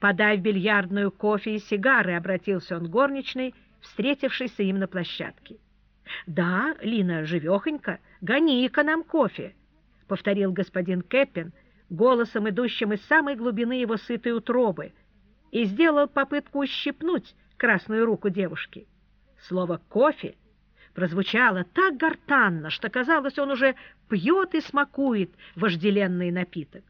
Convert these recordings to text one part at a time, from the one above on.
«Подай в бильярдную кофе и сигары», — обратился он горничной, встретившейся им на площадке. «Да, Лина, живехонько, гони-ка нам кофе», — повторил господин Кэппин, голосом, идущим из самой глубины его сытой утробы, и сделал попытку ущипнуть красную руку девушки. Слово «кофе» прозвучало так гортанно, что, казалось, он уже пьет и смакует вожделенный напиток.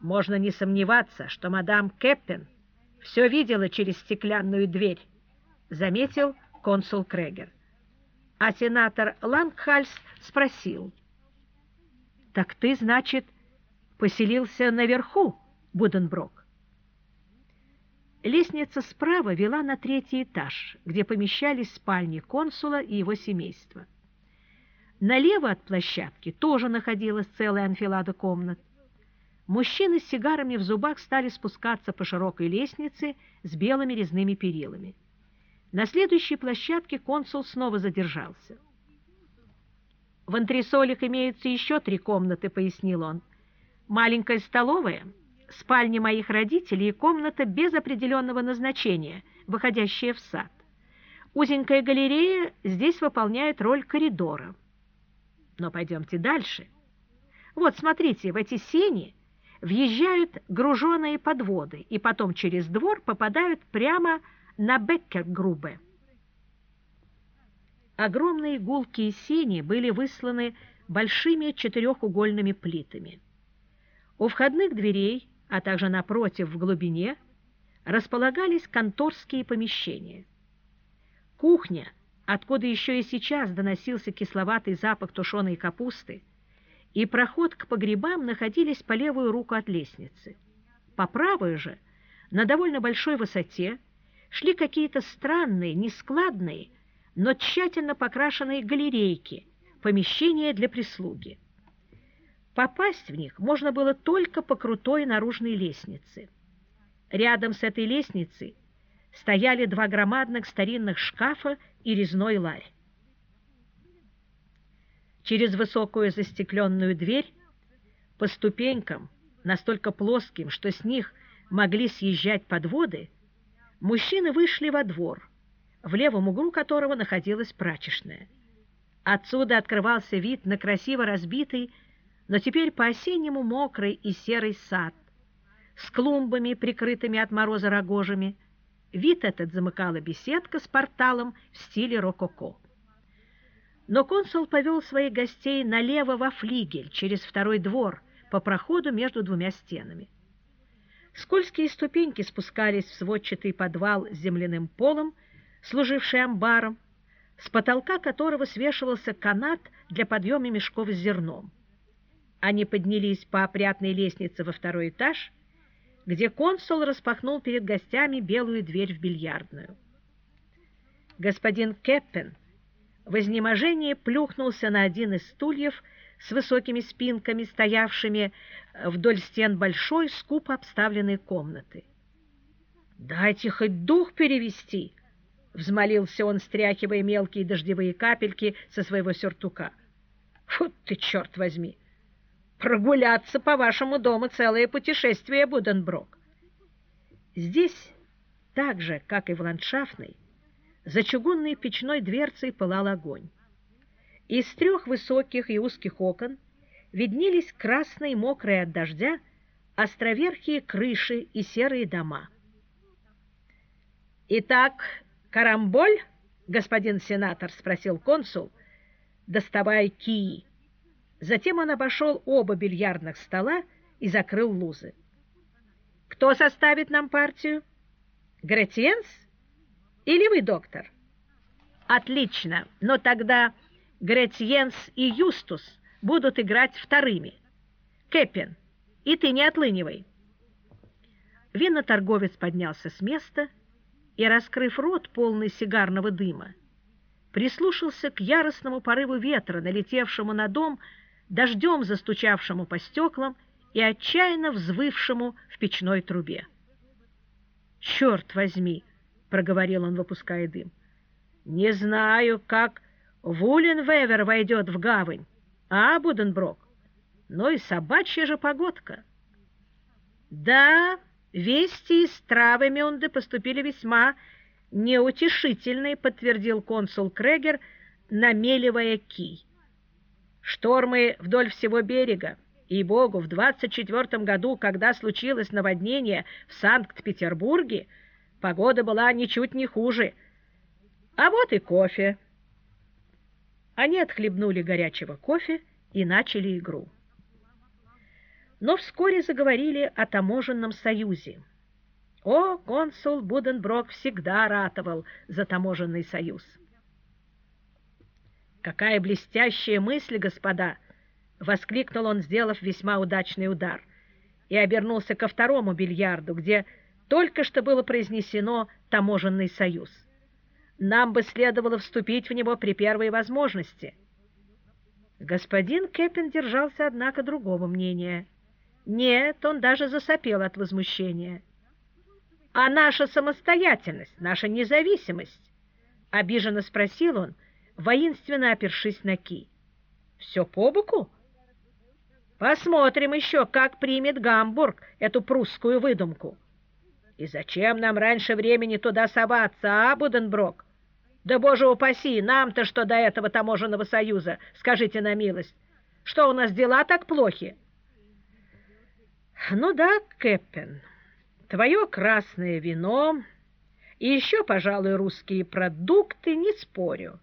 Можно не сомневаться, что мадам Кэппен все видела через стеклянную дверь, заметил консул Крегер. А сенатор Лангхальс спросил. «Так ты, значит, поселился наверху, Буденброк?» Лестница справа вела на третий этаж, где помещались спальни консула и его семейства. Налево от площадки тоже находилась целая анфилада комнат. Мужчины с сигарами в зубах стали спускаться по широкой лестнице с белыми резными перилами. На следующей площадке консул снова задержался. «В антресолях имеются еще три комнаты», — пояснил он. «Маленькая столовая, спальня моих родителей и комната без определенного назначения, выходящая в сад. Узенькая галерея здесь выполняет роль коридора. Но пойдемте дальше. Вот, смотрите, в эти сени въезжают груженые подводы и потом через двор попадают прямо на Беккергрубе. Огромные гулкие сени были высланы большими четырехугольными плитами. У входных дверей, а также напротив в глубине, располагались конторские помещения. Кухня, откуда еще и сейчас доносился кисловатый запах тушеной капусты, и проход к погребам находились по левую руку от лестницы. По правую же, на довольно большой высоте, шли какие-то странные, нескладные, но тщательно покрашенные галерейки, помещения для прислуги. Попасть в них можно было только по крутой наружной лестнице. Рядом с этой лестницей стояли два громадных старинных шкафа и резной ларь. Через высокую застекленную дверь по ступенькам, настолько плоским, что с них могли съезжать подводы, мужчины вышли во двор, в левом углу которого находилась прачечная. Отсюда открывался вид на красиво разбитый, но теперь по-осеннему мокрый и серый сад, с клумбами, прикрытыми от мороза рогожами. Вид этот замыкала беседка с порталом в стиле рококо. Но консул повел своих гостей налево во флигель, через второй двор, по проходу между двумя стенами. Скользкие ступеньки спускались в сводчатый подвал с земляным полом, служивший амбаром, с потолка которого свешивался канат для подъема мешков с зерном. Они поднялись по опрятной лестнице во второй этаж, где консул распахнул перед гостями белую дверь в бильярдную. Господин Кеппен в изнеможении плюхнулся на один из стульев с высокими спинками, стоявшими вдоль стен большой, скупо обставленной комнаты. «Дайте хоть дух перевести!» — взмолился он, стряхивая мелкие дождевые капельки со своего сюртука. «Фу ты, черт возьми! Прогуляться по вашему дому целое путешествие, Буденброк!» Здесь, так же, как и в ландшафтной, за чугунной печной дверцей пылал огонь. Из трех высоких и узких окон виднелись красные, мокрые от дождя, островерхие крыши и серые дома. «Итак, карамболь, господин сенатор?» — спросил консул, доставая кии. Затем он обошел оба бильярдных стола и закрыл лузы. «Кто составит нам партию? Гретьенс?» Или вы, доктор? Отлично, но тогда Гретьенс и Юстус будут играть вторыми. Кэппин, и ты не отлынивай. Виноторговец поднялся с места и, раскрыв рот, полный сигарного дыма, прислушался к яростному порыву ветра, налетевшему на дом, дождем застучавшему по стеклам и отчаянно взвывшему в печной трубе. «Черт возьми!» — проговорил он, выпуская дым. «Не знаю, как Вуленвевер войдет в гавань, а, Буденброк? Но и собачья же погодка». «Да, Вести из Травемюнда поступили весьма неутешительные, подтвердил консул Крегер, намеливая кий. Штормы вдоль всего берега. И богу, в 24 году, когда случилось наводнение в Санкт-Петербурге, погода была ничуть не хуже. А вот и кофе. Они отхлебнули горячего кофе и начали игру. Но вскоре заговорили о таможенном союзе. О, консул Буденброк всегда ратовал за таможенный союз. «Какая блестящая мысль, господа!» — воскликнул он, сделав весьма удачный удар, и обернулся ко второму бильярду, где только что было произнесено «таможенный союз». Нам бы следовало вступить в него при первой возможности. Господин Кэппин держался, однако, другого мнения. Нет, он даже засопел от возмущения. «А наша самостоятельность, наша независимость?» — обиженно спросил он, воинственно опершись на ки. «Все по боку?» «Посмотрим еще, как примет Гамбург эту прусскую выдумку. И зачем нам раньше времени туда соваться, а, Буденброк? Да, боже упаси, нам-то что до этого таможенного союза, скажите на милость. Что, у нас дела так плохи? Ну да, Кэппен, твое красное вино и еще, пожалуй, русские продукты, не спорю.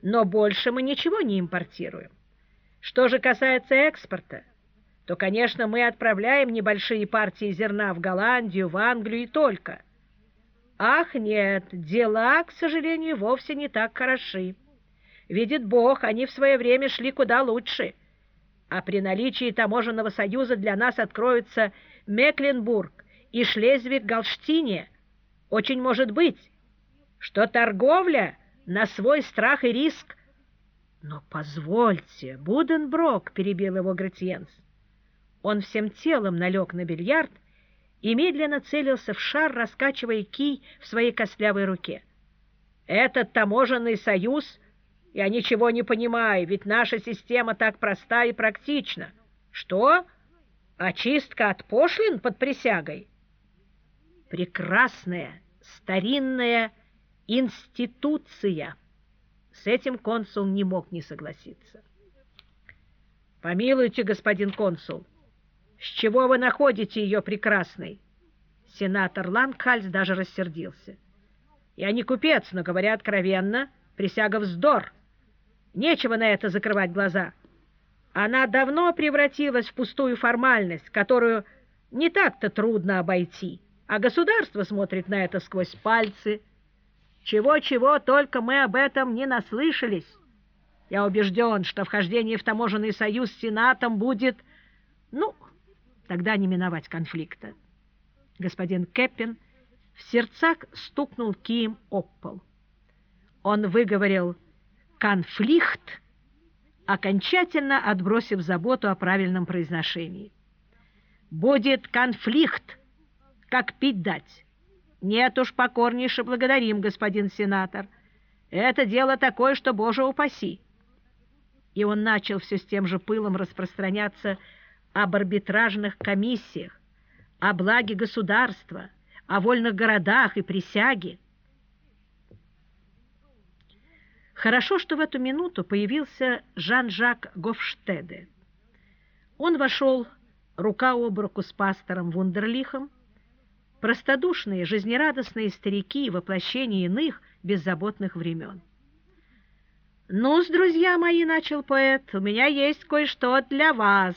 Но больше мы ничего не импортируем. Что же касается экспорта, то, конечно, мы отправляем небольшие партии зерна в Голландию, в Англию и только – Ах, нет, дела, к сожалению, вовсе не так хороши. Видит Бог, они в свое время шли куда лучше. А при наличии таможенного союза для нас откроются Мекленбург и Шлезвиг-Галштине. Очень может быть, что торговля на свой страх и риск. Но позвольте, Буденброк, перебил его Гретьенс. Он всем телом налег на бильярд и медленно целился в шар, раскачивая кий в своей костлявой руке. «Этот таможенный союз? Я ничего не понимаю, ведь наша система так проста и практична. Что? Очистка от пошлин под присягой?» «Прекрасная, старинная институция!» С этим консул не мог не согласиться. «Помилуйте, господин консул, с чего вы находите ее прекрасной? Сенатор Лангхальс даже рассердился. Я не купец, но, говоря откровенно, присяга вздор. Нечего на это закрывать глаза. Она давно превратилась в пустую формальность, которую не так-то трудно обойти, а государство смотрит на это сквозь пальцы. Чего-чего, только мы об этом не наслышались. Я убежден, что вхождение в таможенный союз с Сенатом будет, ну, Тогда не миновать конфликта. Господин Кэппин в сердцах стукнул кием об пол. Он выговорил «конфликт», окончательно отбросив заботу о правильном произношении. «Будет конфликт, как пить дать». «Нет уж, покорнейше благодарим, господин сенатор. Это дело такое, что, боже упаси!» И он начал все с тем же пылом распространяться об арбитражных комиссиях, о благе государства, о вольных городах и присяге. Хорошо, что в эту минуту появился Жан-Жак Гофштеде. Он вошел рука об руку с пастором Вундерлихом, простодушные, жизнерадостные старики, воплощение иных беззаботных времен. «Ну-с, друзья мои, — начал поэт, — у меня есть кое-что для вас».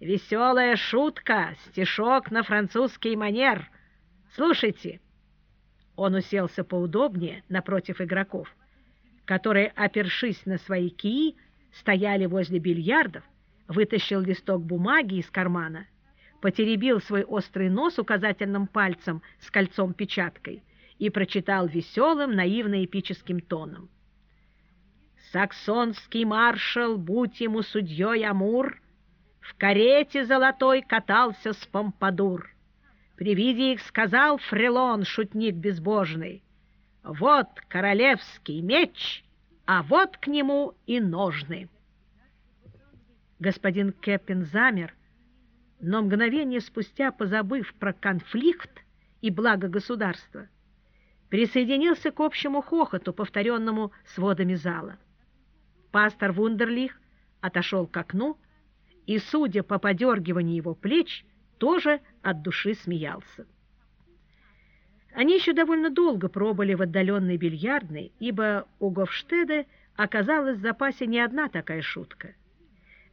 Веселая шутка, стишок на французский манер. Слушайте. Он уселся поудобнее напротив игроков, которые, опершись на свои кии, стояли возле бильярдов, вытащил листок бумаги из кармана, потеребил свой острый нос указательным пальцем с кольцом-печаткой и прочитал веселым, наивно-эпическим тоном. «Саксонский маршал, будь ему судьей Амур!» В карете золотой катался с помпадур. При виде их сказал Фрелон, шутник безбожный, «Вот королевский меч, а вот к нему и ножны». Господин Кэппин замер, но мгновение спустя, позабыв про конфликт и благо государства, присоединился к общему хохоту, повторенному сводами зала. Пастор Вундерлих отошел к окну и, судя по подергиванию его плеч, тоже от души смеялся. Они еще довольно долго пробыли в отдаленной бильярдной, ибо у Гофштеда оказалась в запасе не одна такая шутка.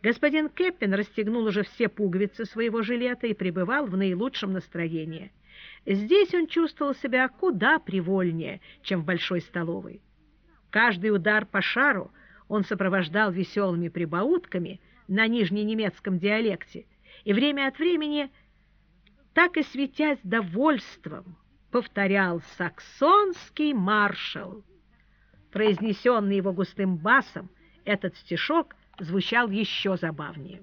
Господин Кеппин расстегнул уже все пуговицы своего жилета и пребывал в наилучшем настроении. Здесь он чувствовал себя куда привольнее, чем в большой столовой. Каждый удар по шару он сопровождал веселыми прибаутками на нижненемецком диалекте и время от времени, так и светясь довольством, повторял «Саксонский маршал». Произнесенный его густым басом, этот стишок звучал еще забавнее.